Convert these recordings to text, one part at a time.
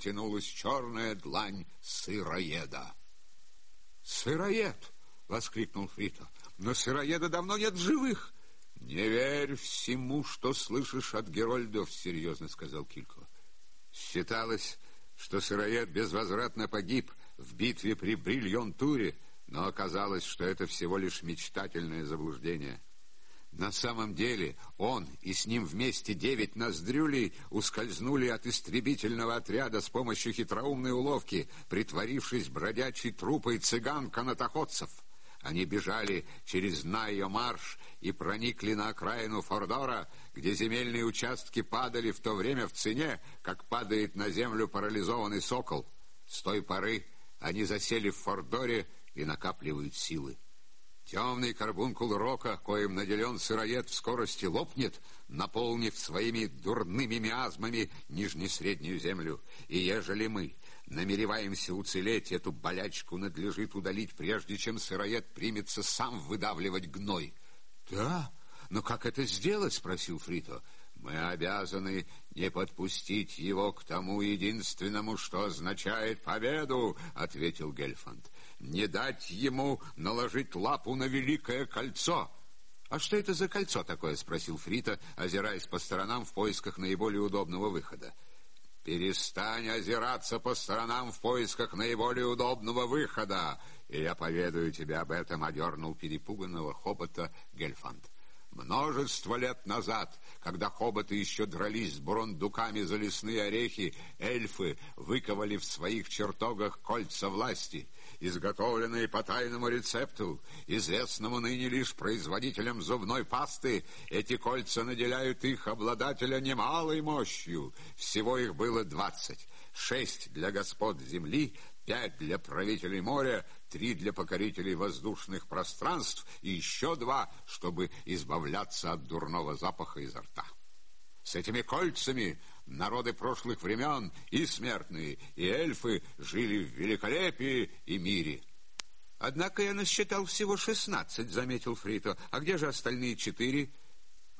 протянулась черная длань сыроеда. «Сыроед!» — воскликнул Фрито. «Но сыроеда давно нет живых!» «Не верь всему, что слышишь от Герольдов», — серьезно сказал Килько. Считалось, что сыроед безвозвратно погиб в битве при Брильон-Туре, но оказалось, что это всего лишь мечтательное заблуждение. На самом деле он и с ним вместе девять ноздрюлей ускользнули от истребительного отряда с помощью хитроумной уловки, притворившись бродячей трупой цыган-канатоходцев. Они бежали через Найо-Марш и проникли на окраину Фордора, где земельные участки падали в то время в цене, как падает на землю парализованный сокол. С той поры они засели в Фордоре и накапливают силы. Темный карбункул рока, коим наделен сыроед, в скорости лопнет, наполнив своими дурными миазмами нижне-среднюю землю. И ежели мы намереваемся уцелеть, эту болячку надлежит удалить, прежде чем сыроед примется сам выдавливать гной. — Да? Но как это сделать? — спросил Фрито. — Мы обязаны не подпустить его к тому единственному, что означает победу, — ответил Гельфанд не дать ему наложить лапу на великое кольцо. «А что это за кольцо такое?» — спросил Фрита, озираясь по сторонам в поисках наиболее удобного выхода. «Перестань озираться по сторонам в поисках наиболее удобного выхода, и я поведаю тебе об этом», — одернул перепуганного хобота Гельфанд. Множество лет назад, когда хоботы еще дрались с бурундуками за лесные орехи, эльфы выковали в своих чертогах кольца власти — изготовленные по тайному рецепту, известному ныне лишь производителям зубной пасты, эти кольца наделяют их обладателя немалой мощью. Всего их было двадцать. Шесть для господ земли, пять для правителей моря, три для покорителей воздушных пространств и еще два, чтобы избавляться от дурного запаха изо рта. С этими кольцами Народы прошлых времен, и смертные, и эльфы, жили в великолепии и мире. Однако я насчитал всего шестнадцать, заметил Фрито. А где же остальные четыре?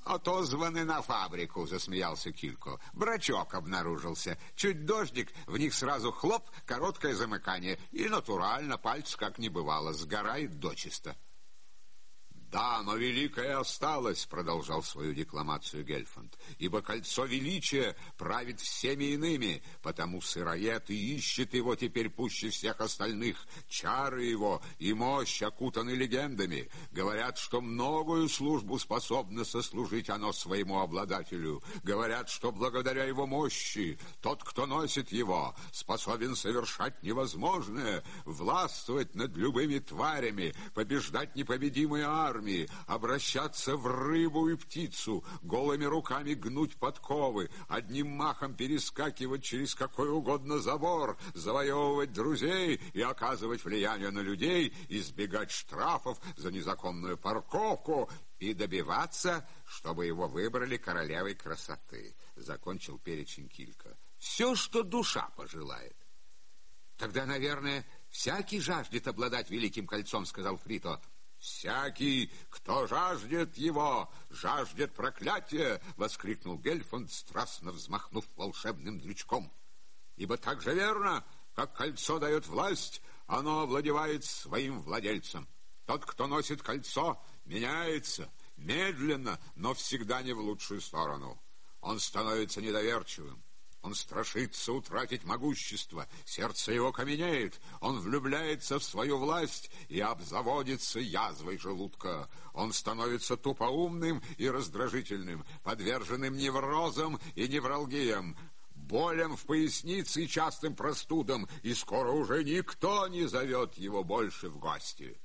«Отозваны на фабрику», — засмеялся Килько. «Брачок обнаружился. Чуть дождик, в них сразу хлоп, короткое замыкание. И натурально, пальц как не бывало, сгорает дочисто». «Да, но великое осталось», — продолжал свою декламацию Гельфанд, «ибо кольцо величия правит всеми иными, потому сыроед и ищет его теперь пуще всех остальных. Чары его и мощь окутаны легендами. Говорят, что многою службу способно сослужить оно своему обладателю. Говорят, что благодаря его мощи тот, кто носит его, способен совершать невозможное, властвовать над любыми тварями, побеждать непобедимые армии, армии, обращаться в рыбу и птицу, голыми руками гнуть подковы, одним махом перескакивать через какой угодно забор, завоевывать друзей и оказывать влияние на людей, избегать штрафов за незаконную парковку и добиваться, чтобы его выбрали королевой красоты, закончил перечень Килька. Все, что душа пожелает. Тогда, наверное, всякий жаждет обладать великим кольцом, сказал Фрито. «Всякий, кто жаждет его, жаждет проклятия!» — воскликнул Гельфанд, страстно взмахнув волшебным дрючком. «Ибо так же верно, как кольцо дает власть, оно овладевает своим владельцем. Тот, кто носит кольцо, меняется, медленно, но всегда не в лучшую сторону. Он становится недоверчивым, он страшится утратить могущество, сердце его каменеет, он влюбляется в свою власть и обзаводится язвой желудка. Он становится тупоумным и раздражительным, подверженным неврозам и невралгиям, болям в пояснице и частым простудам, и скоро уже никто не зовет его больше в гости.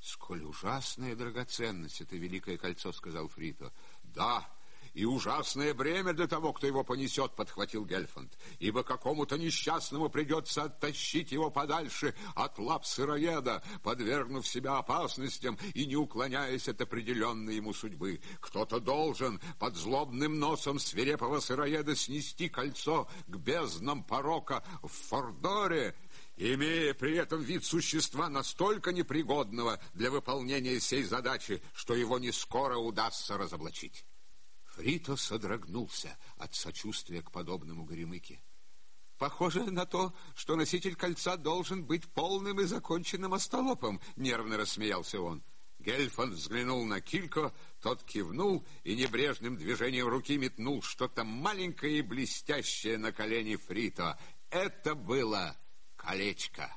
«Сколь ужасная драгоценность это великое кольцо», — сказал Фрито. «Да, и ужасное бремя для того, кто его понесет, — подхватил Гельфанд, — ибо какому-то несчастному придется оттащить его подальше от лап сыроеда, подвергнув себя опасностям и не уклоняясь от определенной ему судьбы. Кто-то должен под злобным носом свирепого сыроеда снести кольцо к безднам порока в Фордоре, имея при этом вид существа настолько непригодного для выполнения сей задачи, что его не скоро удастся разоблачить. Фрито содрогнулся от сочувствия к подобному горемыке. Похоже на то, что носитель кольца должен быть полным и законченным остолопом, нервно рассмеялся он. Гельфанд взглянул на Килько, тот кивнул и небрежным движением руки метнул что-то маленькое и блестящее на колени Фрито. Это было колечко.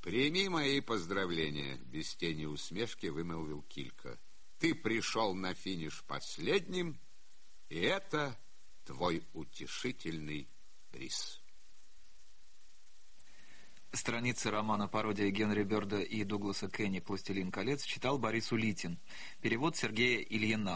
«Прими мои поздравления», — без тени усмешки вымолвил Килька. «Ты пришел на финиш последним, и это твой утешительный приз». Страницы романа «Пародия Генри Бёрда и Дугласа Кенни. Пластилин колец» читал Борис Улитин. Перевод Сергея Ильина.